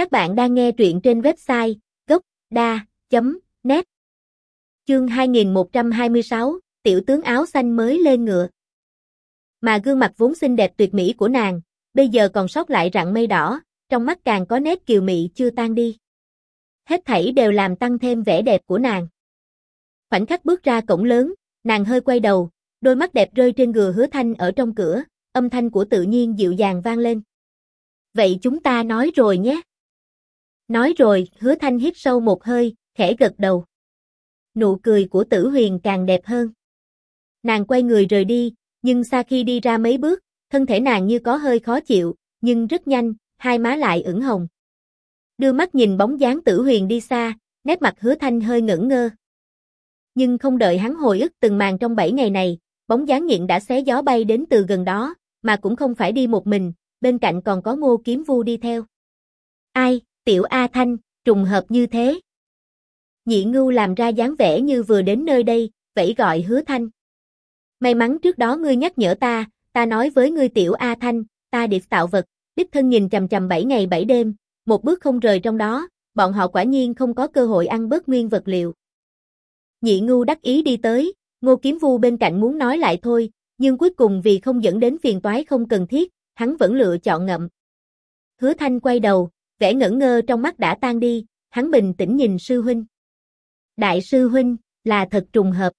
Các bạn đang nghe truyện trên website gốc.da.net Chương 2126, tiểu tướng áo xanh mới lên ngựa. Mà gương mặt vốn xinh đẹp tuyệt mỹ của nàng, bây giờ còn sót lại rặng mây đỏ, trong mắt càng có nét kiều mị chưa tan đi. Hết thảy đều làm tăng thêm vẻ đẹp của nàng. Khoảnh khắc bước ra cổng lớn, nàng hơi quay đầu, đôi mắt đẹp rơi trên gừa hứa thanh ở trong cửa, âm thanh của tự nhiên dịu dàng vang lên. Vậy chúng ta nói rồi nhé. Nói rồi, hứa thanh hít sâu một hơi, khẽ gật đầu. Nụ cười của tử huyền càng đẹp hơn. Nàng quay người rời đi, nhưng xa khi đi ra mấy bước, thân thể nàng như có hơi khó chịu, nhưng rất nhanh, hai má lại ửng hồng. Đưa mắt nhìn bóng dáng tử huyền đi xa, nét mặt hứa thanh hơi ngẩn ngơ. Nhưng không đợi hắn hồi ức từng màn trong bảy ngày này, bóng dáng nghiện đã xé gió bay đến từ gần đó, mà cũng không phải đi một mình, bên cạnh còn có ngô kiếm vu đi theo. Ai, tiểu A Thanh, trùng hợp như thế. Nhị ngưu làm ra dáng vẻ như vừa đến nơi đây, vẫy gọi hứa thanh. May mắn trước đó ngươi nhắc nhở ta, ta nói với ngươi tiểu A Thanh, ta điệp tạo vật, đích thân nhìn chầm chầm 7 ngày 7 đêm, một bước không rời trong đó, bọn họ quả nhiên không có cơ hội ăn bớt nguyên vật liệu. Nhị ngu đắc ý đi tới, ngô kiếm vu bên cạnh muốn nói lại thôi, nhưng cuối cùng vì không dẫn đến phiền toái không cần thiết, hắn vẫn lựa chọn ngậm. Hứa thanh quay đầu, vẻ ngẩn ngơ trong mắt đã tan đi, hắn bình tĩnh nhìn sư huynh. Đại sư huynh, là thật trùng hợp.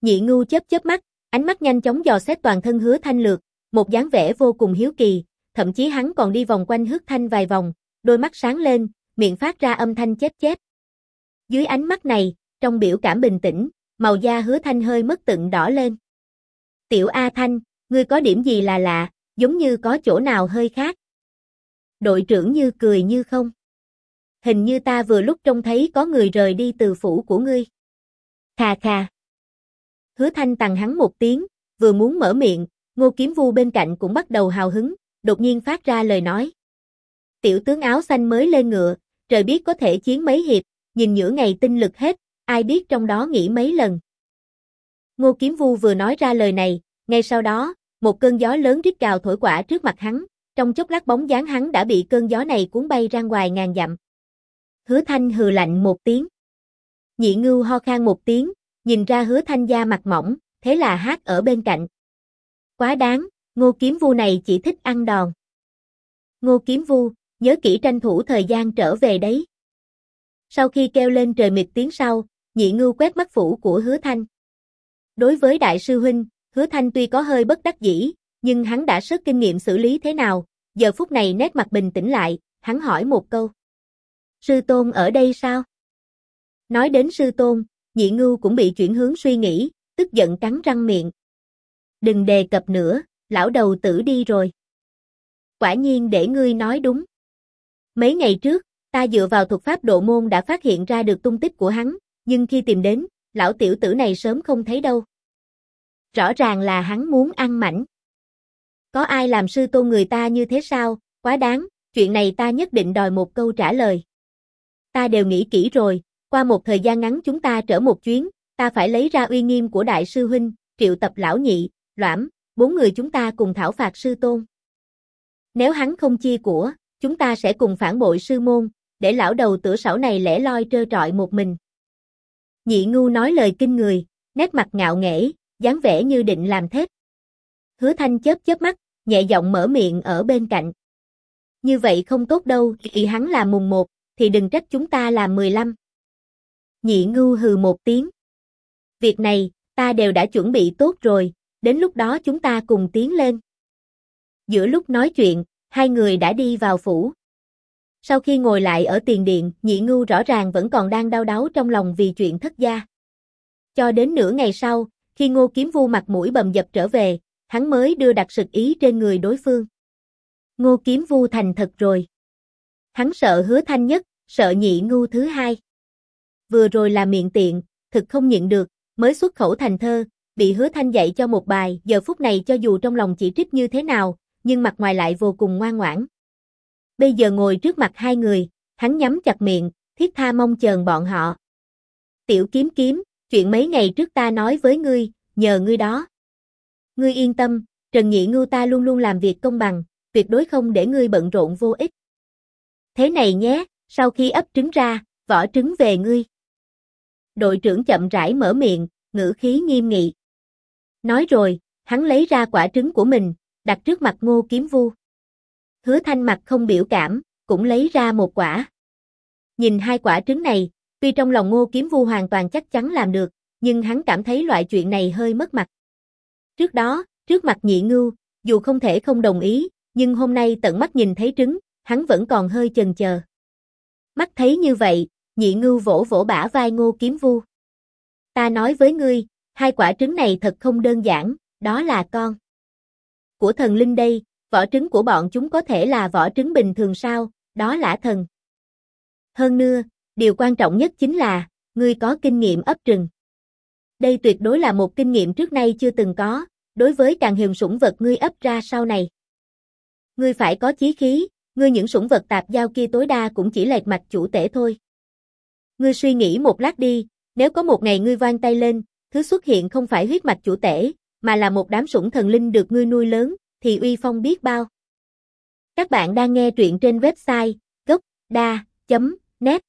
Nhị ngu chớp chớp mắt, ánh mắt nhanh chóng dò xét toàn thân hứa thanh lược, một dáng vẻ vô cùng hiếu kỳ, thậm chí hắn còn đi vòng quanh hứa thanh vài vòng, đôi mắt sáng lên, miệng phát ra âm thanh chép chép. Dưới ánh mắt này, trong biểu cảm bình tĩnh, màu da hứa thanh hơi mất tận đỏ lên. Tiểu A Thanh, ngươi có điểm gì là lạ, giống như có chỗ nào hơi khác. Đội trưởng như cười như không. Hình như ta vừa lúc trông thấy có người rời đi từ phủ của ngươi. Khà khà. Hứa thanh tặng hắn một tiếng, vừa muốn mở miệng, ngô kiếm vu bên cạnh cũng bắt đầu hào hứng, đột nhiên phát ra lời nói. Tiểu tướng áo xanh mới lên ngựa, trời biết có thể chiến mấy hiệp, nhìn nửa ngày tinh lực hết, ai biết trong đó nghĩ mấy lần. Ngô Kiếm Vu vừa nói ra lời này, ngay sau đó, một cơn gió lớn rít gào thổi quả trước mặt hắn, trong chốc lát bóng dáng hắn đã bị cơn gió này cuốn bay ra ngoài ngàn dặm. Hứa Thanh hừ lạnh một tiếng. Nhị Ngưu ho khan một tiếng, nhìn ra Hứa Thanh da mặt mỏng, thế là hát ở bên cạnh. Quá đáng, Ngô Kiếm Vu này chỉ thích ăn đòn. Ngô Kiếm Vu, nhớ kỹ tranh thủ thời gian trở về đấy. Sau khi kêu lên trời mịt tiếng sau, nhị ngưu quét mắt phủ của hứa thanh. Đối với đại sư huynh, hứa thanh tuy có hơi bất đắc dĩ, nhưng hắn đã sớt kinh nghiệm xử lý thế nào, giờ phút này nét mặt bình tĩnh lại, hắn hỏi một câu. Sư tôn ở đây sao? Nói đến sư tôn, nhị ngưu cũng bị chuyển hướng suy nghĩ, tức giận cắn răng miệng. Đừng đề cập nữa, lão đầu tử đi rồi. Quả nhiên để ngươi nói đúng. Mấy ngày trước, ta dựa vào thuật pháp độ môn đã phát hiện ra được tung tích của hắn, nhưng khi tìm đến, lão tiểu tử này sớm không thấy đâu. Rõ ràng là hắn muốn ăn mảnh. Có ai làm sư tôn người ta như thế sao, quá đáng, chuyện này ta nhất định đòi một câu trả lời. Ta đều nghĩ kỹ rồi, qua một thời gian ngắn chúng ta trở một chuyến, ta phải lấy ra uy nghiêm của đại sư huynh, triệu tập lão nhị, loãm, bốn người chúng ta cùng thảo phạt sư tôn. Nếu hắn không chia của, chúng ta sẽ cùng phản bội sư môn, để lão đầu tử sảo này lẻ loi trơ trọi một mình. Nhị ngu nói lời kinh người, nét mặt ngạo nghễ, dáng vẻ như định làm thép. Hứa thanh chớp chớp mắt, nhẹ giọng mở miệng ở bên cạnh. Như vậy không tốt đâu, vì hắn là mùng một, thì đừng trách chúng ta là 15. Nhị ngu hừ một tiếng. Việc này, ta đều đã chuẩn bị tốt rồi, đến lúc đó chúng ta cùng tiến lên. Giữa lúc nói chuyện, hai người đã đi vào phủ. Sau khi ngồi lại ở tiền điện, nhị ngưu rõ ràng vẫn còn đang đau đáu trong lòng vì chuyện thất gia. Cho đến nửa ngày sau, khi ngô kiếm vu mặt mũi bầm dập trở về, hắn mới đưa đặt sực ý trên người đối phương. Ngô kiếm vu thành thật rồi. Hắn sợ hứa thanh nhất, sợ nhị ngu thứ hai. Vừa rồi là miệng tiện, thực không nhịn được, mới xuất khẩu thành thơ, bị hứa thanh dạy cho một bài, giờ phút này cho dù trong lòng chỉ trích như thế nào, nhưng mặt ngoài lại vô cùng ngoan ngoãn. Bây giờ ngồi trước mặt hai người, hắn nhắm chặt miệng, thiết tha mong chờ bọn họ. Tiểu kiếm kiếm, chuyện mấy ngày trước ta nói với ngươi, nhờ ngươi đó. Ngươi yên tâm, Trần Nhị Ngưu ta luôn luôn làm việc công bằng, tuyệt đối không để ngươi bận rộn vô ích. Thế này nhé, sau khi ấp trứng ra, vỏ trứng về ngươi. Đội trưởng chậm rãi mở miệng, ngữ khí nghiêm nghị. Nói rồi, hắn lấy ra quả trứng của mình, đặt trước mặt ngô kiếm vu. Hứa thanh mặt không biểu cảm, cũng lấy ra một quả. Nhìn hai quả trứng này, tuy trong lòng ngô kiếm vu hoàn toàn chắc chắn làm được, nhưng hắn cảm thấy loại chuyện này hơi mất mặt. Trước đó, trước mặt nhị ngưu, dù không thể không đồng ý, nhưng hôm nay tận mắt nhìn thấy trứng, hắn vẫn còn hơi chần chờ. Mắt thấy như vậy, nhị ngưu vỗ vỗ bả vai ngô kiếm vu. Ta nói với ngươi, hai quả trứng này thật không đơn giản, đó là con. Của thần linh đây, vỏ trứng của bọn chúng có thể là vỏ trứng bình thường sao, đó là thần. Hơn nữa, điều quan trọng nhất chính là, ngươi có kinh nghiệm ấp trừng. Đây tuyệt đối là một kinh nghiệm trước nay chưa từng có, đối với càng hiền sủng vật ngươi ấp ra sau này. Ngươi phải có chí khí, ngươi những sủng vật tạp giao kia tối đa cũng chỉ lệch mạch chủ tể thôi. Ngươi suy nghĩ một lát đi, nếu có một ngày ngươi vang tay lên, thứ xuất hiện không phải huyết mạch chủ tể, mà là một đám sủng thần linh được ngươi nuôi lớn, thì uy phong biết bao. Các bạn đang nghe truyện trên website gocda.net